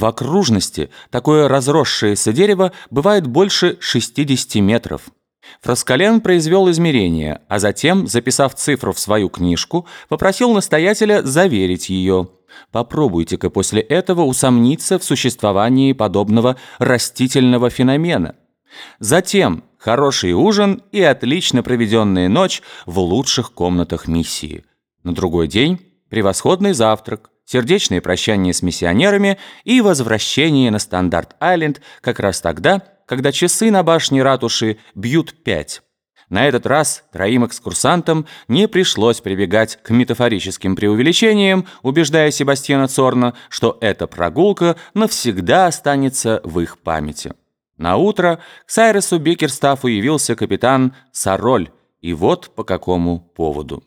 В окружности такое разросшееся дерево бывает больше 60 метров. Фраскален произвел измерения, а затем, записав цифру в свою книжку, попросил настоятеля заверить ее. Попробуйте-ка после этого усомниться в существовании подобного растительного феномена. Затем хороший ужин и отлично проведенная ночь в лучших комнатах миссии. На другой день превосходный завтрак, сердечное прощание с миссионерами и возвращение на Стандарт-Айленд как раз тогда, когда часы на башне ратуши бьют пять. На этот раз троим экскурсантам не пришлось прибегать к метафорическим преувеличениям, убеждая Себастьяна Цорна, что эта прогулка навсегда останется в их памяти. На утро к Сайресу Бекерстафу явился капитан Сароль, и вот по какому поводу.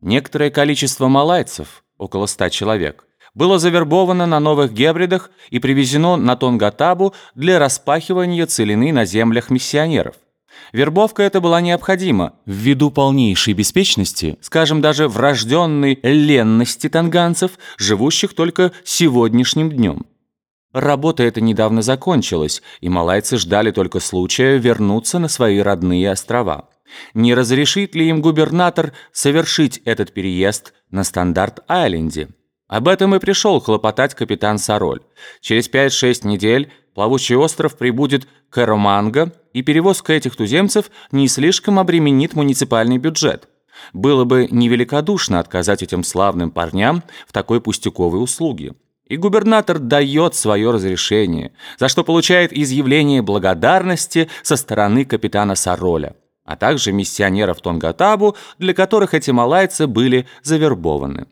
Некоторое количество малайцев, около ста человек, было завербовано на новых гебридах и привезено на Тонгатабу для распахивания целины на землях миссионеров. Вербовка эта была необходима ввиду полнейшей беспечности, скажем, даже врожденной ленности танганцев, живущих только сегодняшним днем. Работа эта недавно закончилась, и малайцы ждали только случая вернуться на свои родные острова. Не разрешит ли им губернатор совершить этот переезд на Стандарт-Айленде? Об этом и пришел хлопотать капитан Сароль. Через 5-6 недель плавучий остров прибудет к Эроманго, и перевозка этих туземцев не слишком обременит муниципальный бюджет. Было бы невеликодушно отказать этим славным парням в такой пустяковой услуге. И губернатор дает свое разрешение, за что получает изъявление благодарности со стороны капитана Сароля, а также миссионеров Тонгатабу, для которых эти малайцы были завербованы.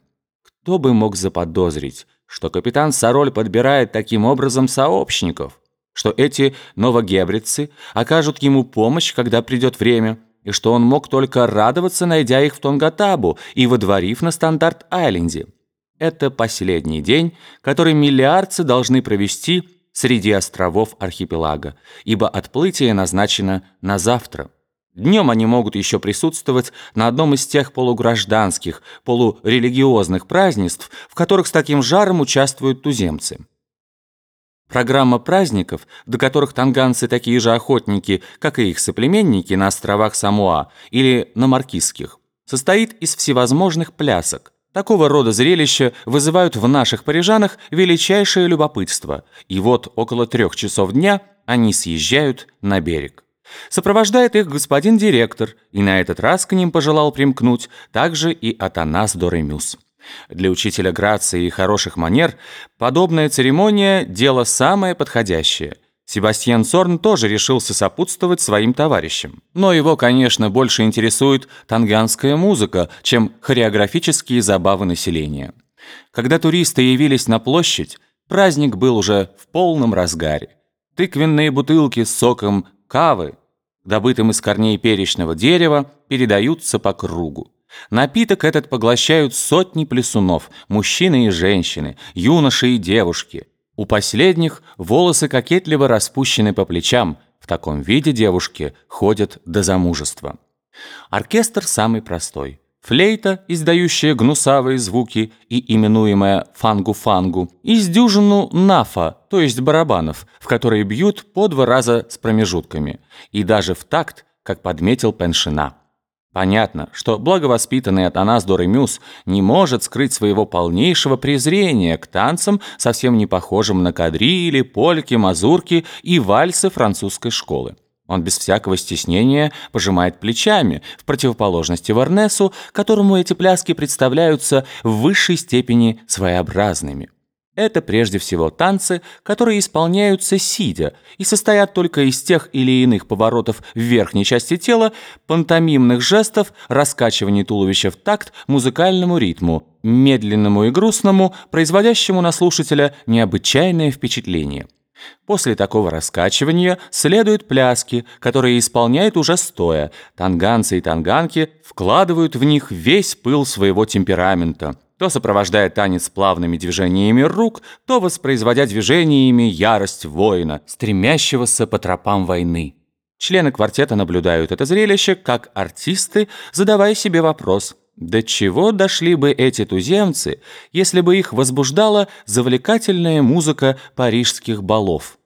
Кто бы мог заподозрить, что капитан Сароль подбирает таким образом сообщников, что эти новогебрицы окажут ему помощь, когда придет время, и что он мог только радоваться, найдя их в Тонгатабу и водворив на Стандарт-Айленде. Это последний день, который миллиардцы должны провести среди островов архипелага, ибо отплытие назначено на завтра. Днем они могут еще присутствовать на одном из тех полугражданских, полурелигиозных празднеств, в которых с таким жаром участвуют туземцы. Программа праздников, до которых танганцы такие же охотники, как и их соплеменники на островах Самуа или на Маркизских, состоит из всевозможных плясок. Такого рода зрелища вызывают в наших парижанах величайшее любопытство, и вот около трех часов дня они съезжают на берег. Сопровождает их господин директор, и на этот раз к ним пожелал примкнуть также и Атанас Доремюс. Для учителя грации и хороших манер подобная церемония – дело самое подходящее. Себастьян Сорн тоже решился сопутствовать своим товарищам. Но его, конечно, больше интересует танганская музыка, чем хореографические забавы населения. Когда туристы явились на площадь, праздник был уже в полном разгаре. Тыквенные бутылки с соком кавы, добытым из корней перечного дерева, передаются по кругу. Напиток этот поглощают сотни плясунов, мужчины и женщины, юноши и девушки. У последних волосы кокетливо распущены по плечам, в таком виде девушки ходят до замужества. Оркестр самый простой. Флейта, издающая гнусавые звуки и именуемая фангу-фангу, и с дюжину нафа, то есть барабанов, в которые бьют по два раза с промежутками, и даже в такт, как подметил Пеншина. Понятно, что благовоспитанный Атанас Доремюс не может скрыть своего полнейшего презрения к танцам, совсем не похожим на кадрили, польки, мазурки и вальсы французской школы. Он без всякого стеснения пожимает плечами, в противоположности Варнесу, которому эти пляски представляются в высшей степени своеобразными. Это прежде всего танцы, которые исполняются сидя и состоят только из тех или иных поворотов в верхней части тела, пантомимных жестов, раскачиваний туловища в такт музыкальному ритму, медленному и грустному, производящему на слушателя необычайное впечатление. После такого раскачивания следуют пляски, которые исполняют уже стоя. Танганцы и танганки вкладывают в них весь пыл своего темперамента, то сопровождая танец плавными движениями рук, то воспроизводя движениями ярость воина, стремящегося по тропам войны. Члены квартета наблюдают это зрелище как артисты, задавая себе вопрос, До чего дошли бы эти туземцы, если бы их возбуждала завлекательная музыка парижских балов?